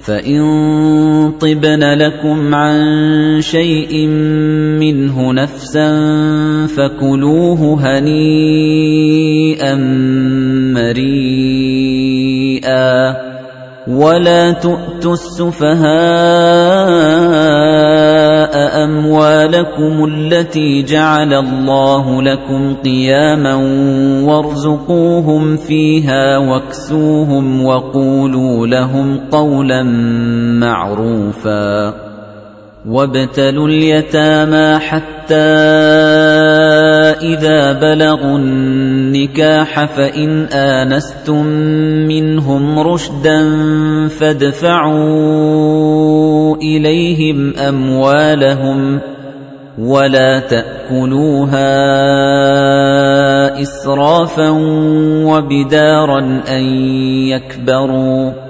فَإِن طِبْنَ لَكُمْ عَن شَيْءٍ مِّنْهُ نَفْسًا فَكُلُوهُ هَنِيئًا مَّرِيئًا وَلَا تُؤْتُوا السُّفَهَاءَ أَمْوَالَكُمُ الَّتِي جَعَلَ اللَّهُ لَكُمْ قِيَامًا وَارْزُقُوهُمْ فِيهَا وَاكْسُوهُمْ وَقُولُوا لَهُمْ قَوْلًا مَّعْرُوفًا وَابْتَلُوا الْيَتَامَى حَتَّىٰ إِذَا بَلَغُوا النِّكَاحَ فَإِنْ آنَسْتُم مِّنْهُمْ رُشْدًا فَادْفَعُوا إِلَيْهِمْ أَمْوَالَهُمْ وَلَا تَأْكُلُوهَا إِسْرَافًا وَبِدَارًا أَن يَكْبَرُوا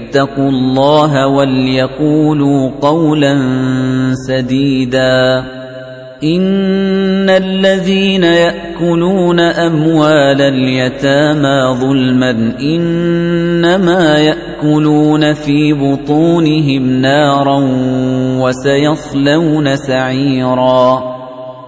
اللَّهَ وَلْيَقُولُوا قَوْلًا سَدِيدًا. إِنَّ الَّذِينَ يَأْكُلُونَ أَمْوَالَ الْيَتَامَى ظُلْمًا إِنَّمَا يَأْكُلُونَ فِي بُطُونِهِمْ نَارًا وَسَيَصْلَوْنَ سَعِيرًا.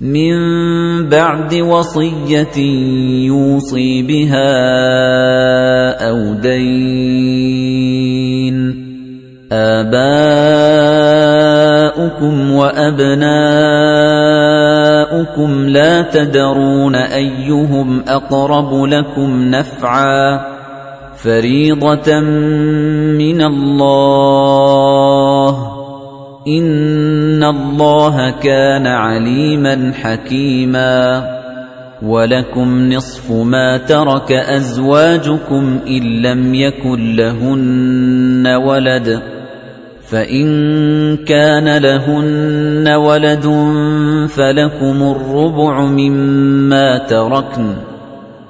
من بعد وصية يوصي بها أو دين. آباؤكم وأبناؤكم لا تدرون أيهم أقرب لكم نفعاً. فريضة من الله. إن الله كان عليما حكيما ولكم نصف ما ترك أزواجكم إن لم يكن لهن ولد فإن كان لهن ولد فلكم الربع مما تركن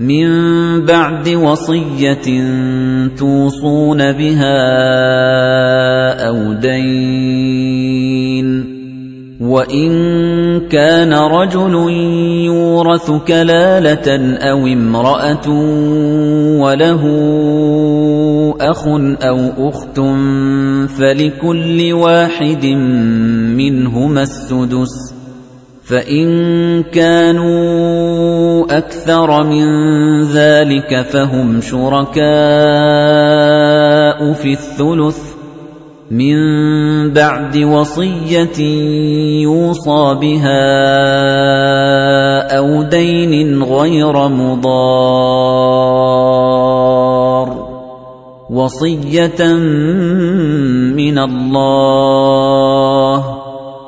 مِن بَعْدِ وَصِيَّةٍ تُوصُونَ بِهَا أَوْ دَيْنٍ. وَإِن كَانَ رَجُلٌ يُورَثُ كَلَالَةً أَوْ امْرَأَةٌ وَلَهُ أَخٌ أَوْ أُخْتٌ فَلِكُلِّ وَاحِدٍ مِنْهُمَا السُّدُسُ. فَإِن كَانُوا أَكْثَرَ مِن ذَلِكَ فَهُمْ شُرَكَاءُ فِي الثُّلُثِ مِن بَعْدِ وَصِيَّةٍ يُوصَى بِهَا أَوْ دَيْنٍ غَيْرَ مُضَارٍّ وَصِيَّةً مِّنَ اللَّهِ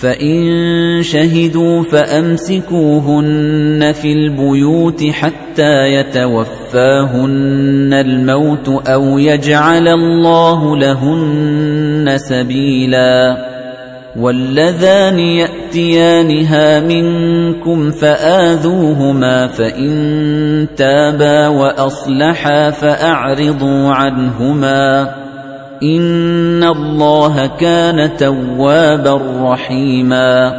فَإِن شَهِدُوا فَأَمْسِكُوهُنَّ فِي الْبُيُوتِ حَتَّى يَتَوَفَّاهُنَّ الْمَوْتُ أَوْ يَجْعَلَ اللَّهُ لَهُنَّ سَبِيلًا وَاللَّذَانِ يَأْتِيَانِهَا مِنكُمْ فَآذُوهُمَا فَإِن تَابَا وَأَصْلَحَا فَأَعْرِضُوا عَنْهُمَا إِنَّ اللَّهَ كَانَ تَوَّابًا رَّحِيمًا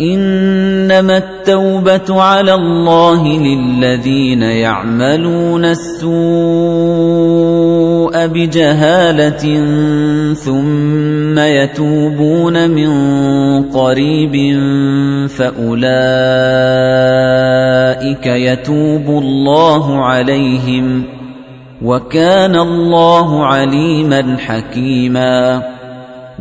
إِنَّمَا التَّوْبَةُ عَلَى اللَّهِ لِلَّذِينَ يَعْمَلُونَ السُّوءَ بِجَهَالَةٍ ثُمَّ يَتُوبُونَ مِن قَرِيبٍ فَأُولَٰئِكَ يَتُوبُ اللَّهُ عَلَيْهِمْ وَكَانَ اللَّهُ عَلِيمًا حَكِيمًا.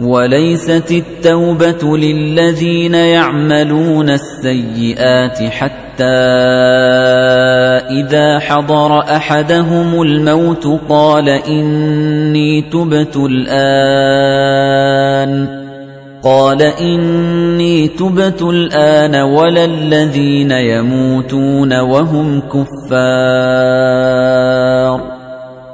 وَلَيْسَتِ التَّوْبَةُ لِلَّذِينَ يَعْمَلُونَ السَّيِّئَاتِ حَتَّى إِذَا حَضَرَ أَحَدَهُمُ الْمَوْتُ قَالَ إِنِّي تُبْتُ الْآنَ. قَالَ إِنِّي تُبْتُ الْآنَ وَلَا الَّذِينَ يَمُوتُونَ وَهُمْ كُفَّارٌ.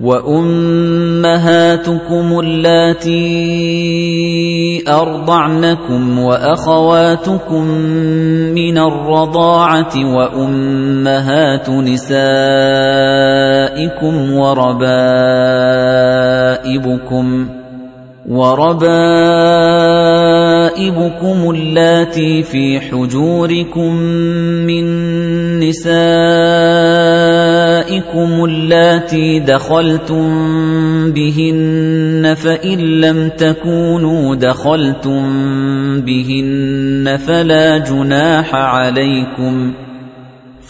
وَأُمَّهَاتُكُمُ اللَّاتِي أَرْضَعْنَكُمْ وَأَخَوَاتُكُم مِّنَ الرَّضَاعَةِ وَأُمَّهَاتُ نِسَائِكُمْ وَرَبَائِبُكُمْ وَرَبَائِبُكُمُ اللَّاتِي فِي حُجُورِكُم مِّن نِّسَائِكُمُ اللَّاتِي دَخَلْتُم بِهِنَّ فَإِن لَّمْ تَكُونُوا دَخَلْتُم بِهِنَّ فَلَا جُنَاحَ عَلَيْكُمْ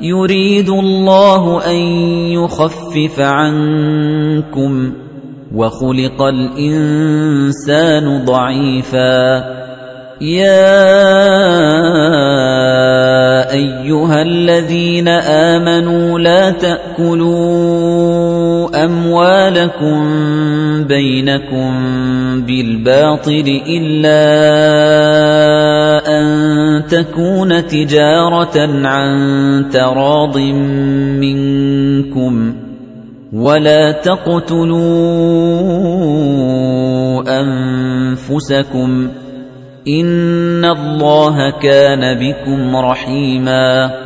يريد الله أن يخفف عنكم وخلق الإنسان ضعيفا يا أيها الذين آمنوا لا تأكلوا أموالكم بينكم بالباطل إلا أن تكون تجارة عن تراض منكم ولا تقتلوا أنفسكم إِنَّ اللَّهَ كَانَ بِكُمْ رَحِيمًا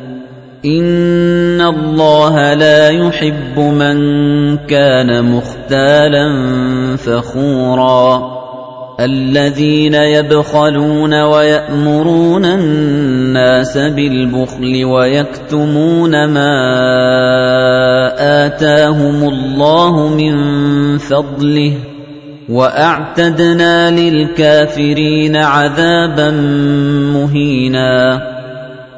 إِنَّ اللَّهَ لَا يُحِبُّ مَن كَانَ مُخْتَالًا فَخُورًا الذين يبخلون ويأمرون الناس بالبخل ويكتمون ما آتاهم الله من فضله وأعتدنا للكافرين عذابا مهينا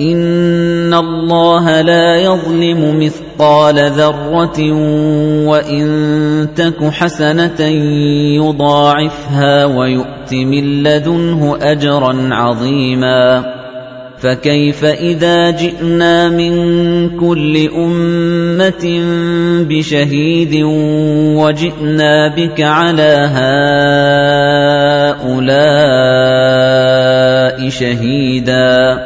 إن الله لا يظلم مثقال ذرة وإن تك حسنة يضاعفها ويؤت من لدنه أجرا عظيما فكيف إذا جئنا من كل أمة بشهيد وجئنا بك على هؤلاء شهيداً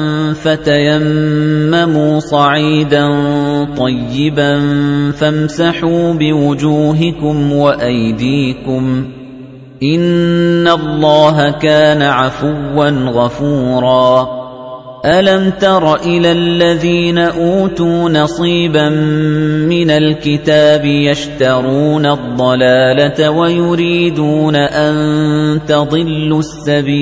فَتَيَمَّمُوا صَعِيدًا طَيِّبًا فَامْسَحُوا بِوُجُوهِكُمْ وَأَيْدِيكُمْ ۗ إِنَّ اللَّهَ كَانَ عَفُوًّا غَفُورًا أَلَمْ تَرَ إِلَى الَّذِينَ أُوتُوا نَصِيبًا مِنَ الْكِتَابِ يَشْتَرُونَ الضَّلَالَةَ وَيُرِيدُونَ أَن تَضِلُّوا السَّبِيلَ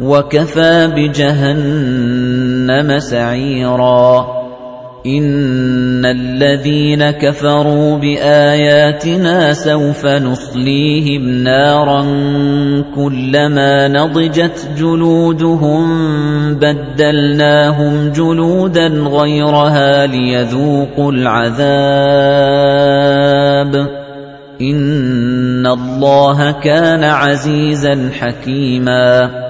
وَكَفَىٰ بِجَهَنَّمَ سَعِيرًا. إِنَّ الَّذِينَ كَفَرُوا بِآيَاتِنَا سَوْفَ نُصْلِيهِمْ نَارًا كُلَّمَا نَضِجَتْ جُلُودُهُم بَدَّلْنَاهُمْ جُلُودًا غَيْرَهَا لِيَذُوقُوا الْعَذَابَ. إِنَّ اللَّهَ كَانَ عَزِيزًا حَكِيمًا.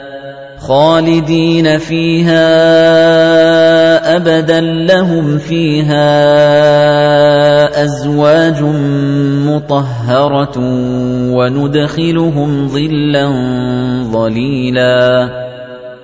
خَالِدِينَ فِيهَا أَبَدًا لَّهُمْ فِيهَا أَزْوَاجٌ مُّطَهَّرَةٌ وَنُدْخِلُهُمْ ظِلًّا ظَلِيلًا.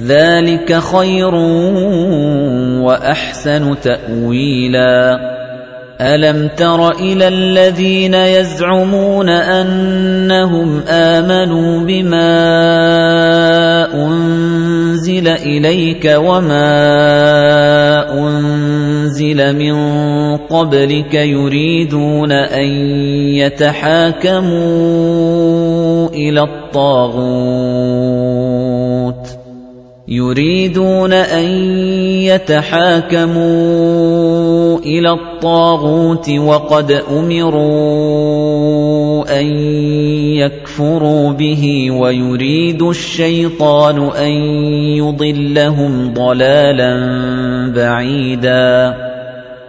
ذَلِكَ خَيْرٌ وَأَحْسَنُ تَأْوِيلًا أَلَمْ تَرَ إِلَى الَّذِينَ يَزْعُمُونَ أَنَّهُمْ آمَنُوا بِمَا أُنزِلَ إِلَيْكَ وَمَا أُنزِلَ مِن قَبْلِكَ يُرِيدُونَ أَن يَتَحَاكَمُوا إِلَى الطَّاغُوتِ يُرِيدُونَ أَن يَتَحَاكَمُوا إِلَى الطَّاغُوتِ وَقَدْ أُمِرُوا أَن يَكْفُرُوا بِهِ وَيُرِيدُ الشَّيْطَانُ أَن يُضِلَّهُمْ ضَلَالًا بَعِيدًا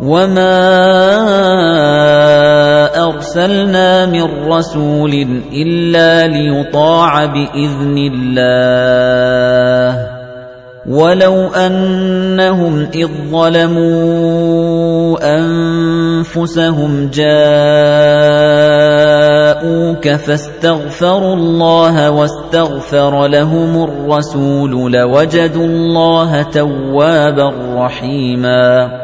وَمَا أَرْسَلْنَا مِن رَّسُولٍ إِلَّا لِيُطَاعَ بِإِذْنِ اللَّهِ وَلَوْ أَنَّهُمْ إِذ ظَّلَمُوا أَنفُسَهُمْ جَاءُوكَ فَاسْتَغْفَرُوا اللَّهَ وَاسْتَغْفَرَ لَهُمُ الرَّسُولُ لَوَجَدُوا اللَّهَ تَوَّابًا رَّحِيمًا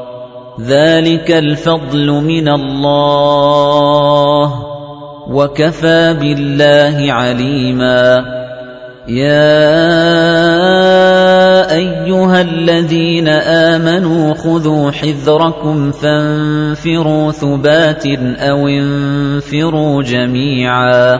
ذَلِكَ الْفَضْلُ مِنَ اللَّهِ وَكَفَى بِاللَّهِ عَلِيمًا يَا أَيُّهَا الَّذِينَ آمَنُوا خُذُوا حِذْرَكُمْ فَانفِرُوا ثُبَاتٍ أَوْ انفِرُوا جَمِيعًا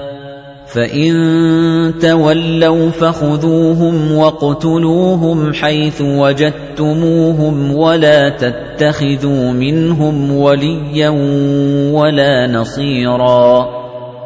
فَإِن تَوَلَّوْا فَخُذُوهُمْ وَاقْتُلُوهُمْ حَيْثُ وَجَدتُّمُوهُمْ وَلَا تَتَّخِذُوا مِنْهُمْ وَلِيًّا وَلَا نَصِيرًا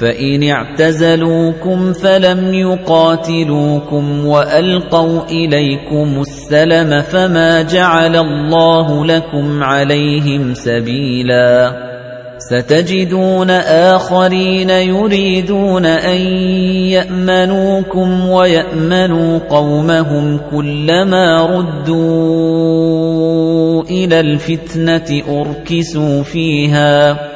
فَإِنِ اعْتَزَلُوكُمْ فَلَمْ يُقَاتِلُوكُمْ وَأَلْقَوْا إِلَيْكُمُ السَّلَمَ فَمَا جَعَلَ اللَّهُ لَكُمْ عَلَيْهِمْ سَبِيلًا. سَتَجِدُونَ آخَرِينَ يُرِيدُونَ أَن يَأْمَنُوكُمْ وَيَأْمَنُوا قَوْمَهُمْ كُلَّمَا رُدُّوا إِلَى الْفِتْنَةِ أُرْكِسُوا فِيهَا.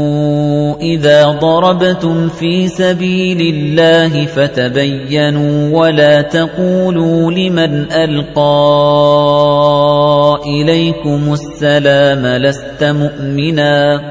إِذَا ضَرَبْتُمْ فِي سَبِيلِ اللَّهِ فَتَبَيَّنُوا وَلَا تَقُولُوا لِمَنْ أَلْقَىٰ إِلَيْكُمُ السَّلَامَ لَسْتَ مُؤْمِنًا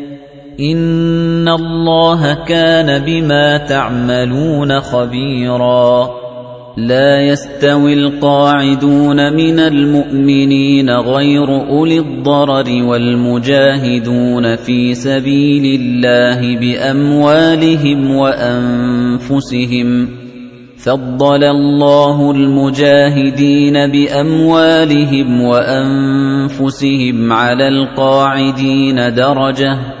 إِنَّ اللَّهَ كَانَ بِمَا تَعْمَلُونَ خَبِيرًا. لَا يَسْتَوِي الْقَاعِدُونَ مِنَ الْمُؤْمِنِينَ غَيْرُ أُولِي الضَّرَرِ وَالْمُجَاهِدُونَ فِي سَبِيلِ اللَّهِ بِأَمْوَالِهِمْ وَأَنفُسِهِمْ. فَضَّلَ اللَّهُ الْمُجَاهِدِينَ بِأَمْوَالِهِمْ وَأَنفُسِهِمْ عَلَى الْقَاعِدِينَ دَرَجَةً.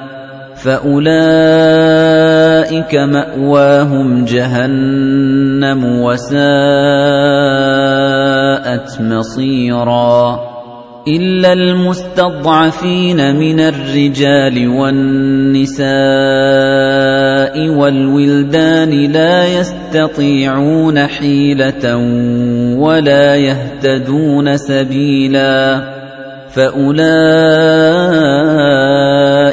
فَأُولَئِكَ مَأْوَاهُمْ جَهَنَّمُ وَسَاءَتْ مَصِيرًا إِلَّا الْمُسْتَضْعَفِينَ مِنَ الرِّجَالِ وَالنِّسَاءِ وَالْوِلْدَانِ لَا يَسْتَطِيعُونَ حِيلَةً وَلَا يَهْتَدُونَ سَبِيلًا فَأُولَئِكَ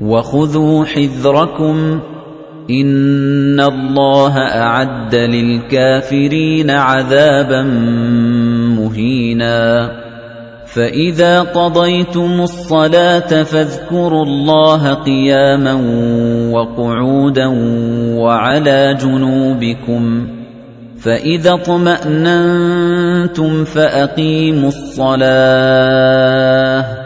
وَخُذُوا حِذْرَكُمْ ۗ إِنَّ اللَّهَ أَعَدَّ لِلْكَافِرِينَ عَذَابًا مُّهِينًا. فَإِذَا قَضَيْتُمُ الصَّلَاةَ فَاذْكُرُوا اللَّهَ قِيَامًا وَقُعُودًا وَعَلَىٰ جُنُوبِكُمْ. فَإِذَا اطْمَأْنَنتُمْ فَأَقِيمُوا الصَّلَاةَ.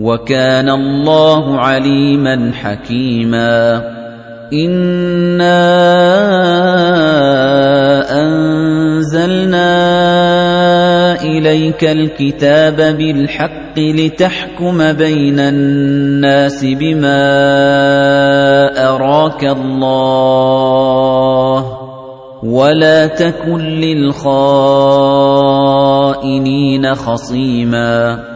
وَكَانَ اللَّهُ عَلِيمًا حَكِيمًا. إِنَّا أَنزَلْنَا إِلَيْكَ الْكِتَابَ بِالْحَقِّ لِتَحْكُمَ بَيْنَ النَّاسِ بِمَا أَرَاكَ اللَّهُ وَلَا تَكُن لِّلْخَائِنِينَ خَصِيمًا.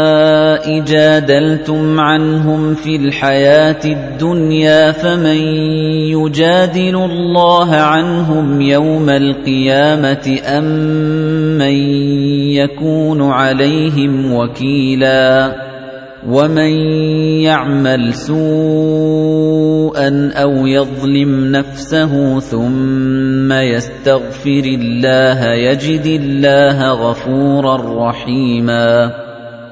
جَادَلْتُمْ عَنْهُمْ فِي الْحَيَاةِ الدُّنْيَا فَمَن يُجَادِلُ اللَّهَ عَنْهُمْ يَوْمَ الْقِيَامَةِ أَم مَّن يَكُونُ عَلَيْهِمْ وَكِيلًا وَمَن يَعْمَلْ سُوءًا أَوْ يَظْلِمْ نَفْسَهُ ثُمَّ يَسْتَغْفِرِ اللَّهَ يَجِدِ اللَّهَ غَفُورًا رَّحِيمًا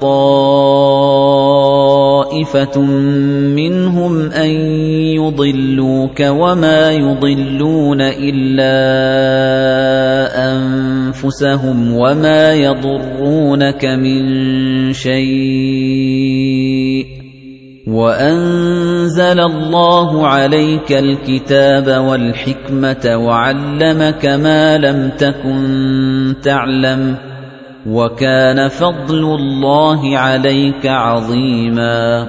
طَّائِفَةٌ مِّنْهُمْ أَن يُضِلُّوكَ وَمَا يُضِلُّونَ إِلَّا أَنفُسَهُمْ وَمَا يَضُرُّونَكَ مِن شَيْءٍ ۚ وَأَنزَلَ اللَّهُ عَلَيْكَ الْكِتَابَ وَالْحِكْمَةَ وَعَلَّمَكَ مَا لَمْ تَكُن تَعْلَمُ ۚ وَكَانَ فَضْلُ اللَّهِ عَلَيْكَ عَظِيمًا.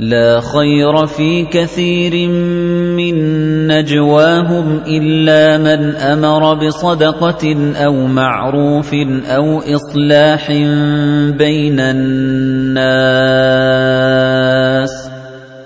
لَا خَيْرَ فِي كَثِيرٍ مِّن نَّجْوَاهُمْ إِلَّا مَنْ أَمَرَ بِصَدَقَةٍ أَوْ مَعْرُوفٍ أَوْ إِصْلَاحٍ بَيْنَ النَّاسِ ۚ.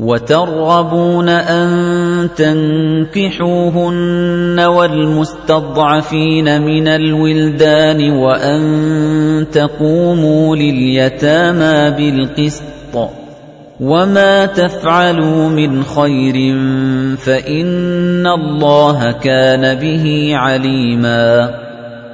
وَتَرْغَبُونَ أَن تَنكِحُوهُنَّ وَالْمُسْتَضْعَفِينَ مِنَ الْوِلْدَانِ وَأَن تَقُومُوا لِلْيَتَامَى بِالْقِسْطِ ۚ وَمَا تَفْعَلُوا مِنْ خَيْرٍ فَإِنَّ اللَّهَ كَانَ بِهِ عَلِيمًا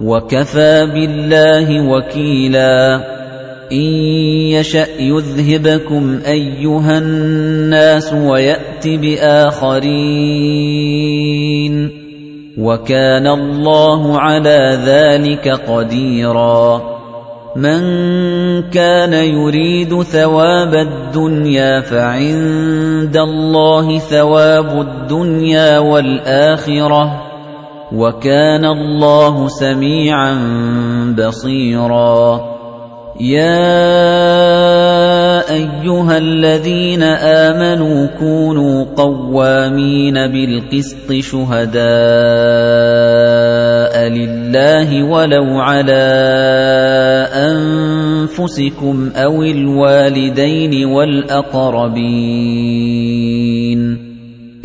وَكَفَى بِاللَّهِ وَكِيلًا. إِن يَشَأْ يُذْهِبْكُمْ أَيُّهَا النَّاسُ وَيَأْتِ بِآخَرِينَ. وَكَانَ اللَّهُ عَلَى ذَلِكَ قَدِيرًا. مَنْ كَانَ يُرِيدُ ثَوَابَ الدُّنْيَا فَعِندَ اللَّهِ ثَوَابُ الدُّنْيَا وَالْآخِرَةِ. وَكَانَ اللَّهُ سَمِيعًا بَصِيرًا. يَا أَيُّهَا الَّذِينَ آمَنُوا كُونُوا قَوَّامِينَ بِالْقِسْطِ شُهَدَاءَ لِلَّهِ وَلَوْ عَلَى أَنفُسِكُمْ أَوِ الْوَالِدَيْنِ وَالْأَقْرَبِينَ.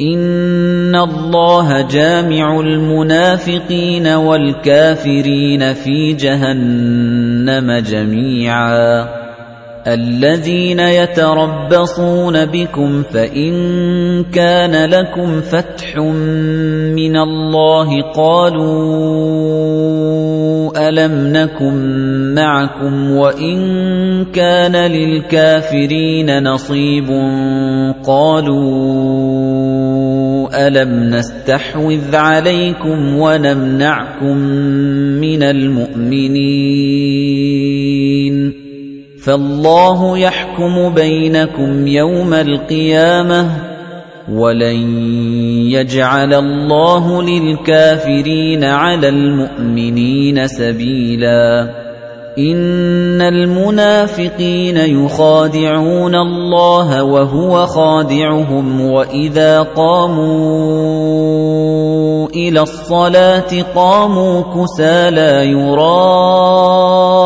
إِنَّ اللَّهَ جَامِعُ الْمُنَافِقِينَ وَالْكَافِرِينَ فِي جَهَنَّمَ جَمِيعًا الَّذِينَ يَتَرَبَّصُونَ بِكُمْ فَإِن كَانَ لَكُمْ فَتْحٌ مِّنَ اللَّهِ قَالُوا أَلَمْ نَكُن مَّعَكُمْ وَإِن كَانَ لِلْكَافِرِينَ نَصِيبٌ قَالُوا أَلَمْ نَسْتَحْوِذْ عَلَيْكُمْ وَنَمْنَعْكُم مِّنَ الْمُؤْمِنِينَ فَاللَّهُ يَحْكُمُ بَيْنَكُمْ يَوْمَ الْقِيَامَةِ وَلَن يَجْعَلَ اللَّهُ لِلْكَافِرِينَ عَلَى الْمُؤْمِنِينَ سَبِيلًا. إِنَّ الْمُنَافِقِينَ يُخَادِعُونَ اللَّهَ وَهُوَ خَادِعُهُمْ وَإِذَا قَامُوا إِلَى الصَّلَاةِ قَامُوا كُسَالَى يُرَاءُونَ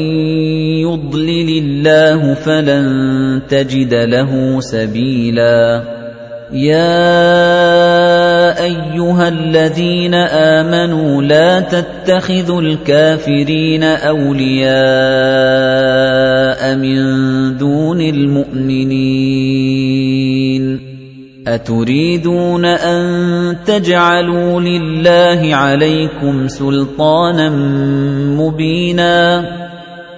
اللَّهُ فَلَن تَجِدَ لَهُ سَبِيلًا. يَا أَيُّهَا الَّذِينَ آمَنُوا لَا تَتَّخِذُوا الْكَافِرِينَ أَوْلِيَاءَ مِن دُونِ الْمُؤْمِنِينَ. أَتُرِيدُونَ أَن تَجْعَلُوا لِلَّهِ عَلَيْكُمْ سُلْطَانًا مُبِينًا؟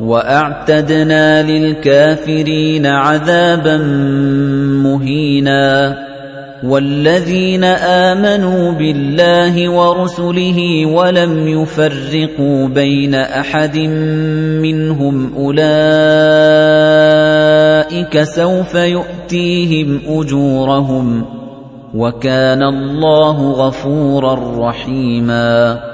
وَأَعْتَدْنَا لِلْكَافِرِينَ عَذَابًا مُهِينًا وَالَّذِينَ آمَنُوا بِاللَّهِ وَرُسُلِهِ وَلَمْ يُفَرِّقُوا بَيْنَ أَحَدٍ مِّنْهُمْ أُولَئِكَ سَوْفَ يُؤْتِيهِمْ أُجُورَهُمْ وَكَانَ اللَّهُ غَفُورًا رَّحِيمًا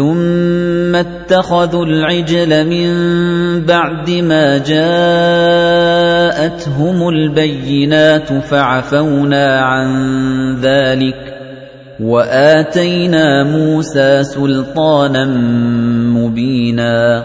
ثُمَّ اتَّخَذُوا الْعِجْلَ مِن بَعْدِ مَا جَاءَتْهُمُ الْبَيِّنَاتُ فَعَفَوْنَا عَن ذَلِكَ وَآتَيْنَا مُوسَىٰ سُلْطَانًا مُّبِينًا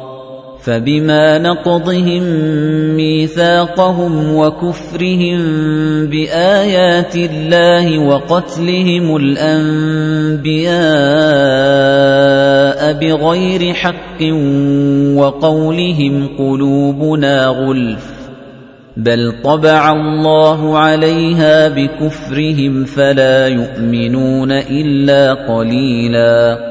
فَبِمَا نَقْضِهِم مِّيثَاقَهُمْ وَكُفْرِهِم بِآيَاتِ اللَّهِ وَقَتْلِهِمُ الْأَنبِيَاءَ بِغَيْرِ حَقٍّ وَقَوْلِهِمْ قُلُوبُنَا غُلْفٌ بَلْ طَبَعَ اللَّهُ عَلَيْهَا بِكُفْرِهِمْ فَلَا يُؤْمِنُونَ إِلَّا قَلِيلًا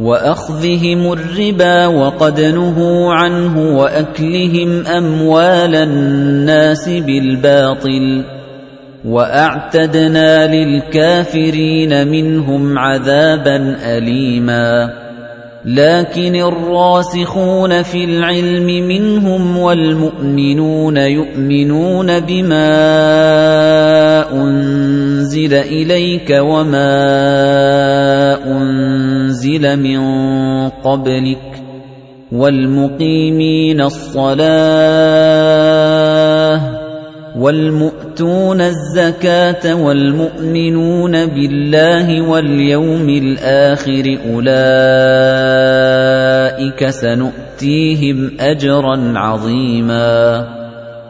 وَأَخْذِهِمُ الرِّبَا وَقَدْ نُهُوا عَنْهُ وَأَكْلِهِمْ أَمْوَالَ النَّاسِ بِالْبَاطِلِ وَأَعْتَدْنَا لِلْكَافِرِينَ مِنْهُمْ عَذَابًا أَلِيمًا لَكِنِ الرَّاسِخُونَ فِي الْعِلْمِ مِنْهُمْ وَالْمُؤْمِنُونَ يُؤْمِنُونَ بِمَا أُنْزِلَ إِلَيْكَ وَمَا أُنْزِلَ مِنْ قَبْلِكَ وَالْمُقِيمِينَ الصَّلَاةَ وَالْمُؤْتُونَ الزَّكَاةَ وَالْمُؤْمِنُونَ بِاللَّهِ وَالْيَوْمِ الْآخِرِ أُولَئِكَ سَنُؤْتِيهِمْ أَجْرًا عَظِيمًا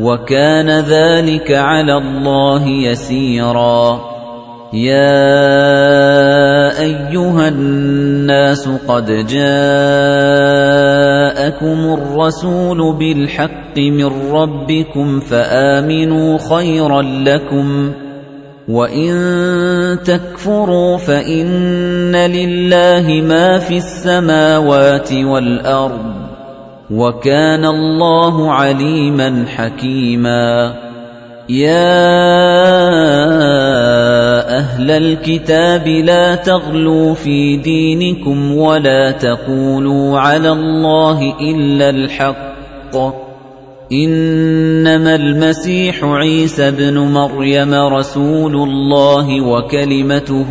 وَكَانَ ذَلِكَ عَلَى اللَّهِ يَسِيرًا. يَا أَيُّهَا النَّاسُ قَدْ جَاءَكُمُ الرَّسُولُ بِالْحَقِّ مِنْ رَبِّكُمْ فَآمِنُوا خَيْرًا لَكُمْ وَإِن تَكْفُرُوا فَإِنَّ لِلَّهِ مَا فِي السَّمَاوَاتِ وَالْأَرْضِ وَكَانَ اللَّهُ عَلِيمًا حَكِيمًا. يَا أَهْلَ الْكِتَابِ لَا تَغْلُوا فِي دِينِكُمْ وَلَا تَقُولُوا عَلَى اللَّهِ إِلَّا الْحَقَّ. إِنَّمَا الْمَسِيحُ عِيسَى ابْنُ مَرْيَمَ رَسُولُ اللَّهِ وَكَلِمَتُهُ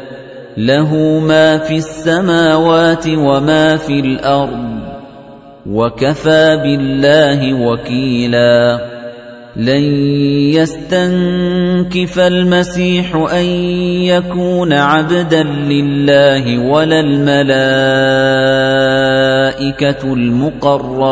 لَّهُ مَا فِي السَّمَاوَاتِ وَمَا فِي الْأَرْضِ وَكَفَىٰ بِاللَّهِ وَكِيلًا. لن يستنكف المسيح أن يكون عبدا لله ولا الملائكة المقربون.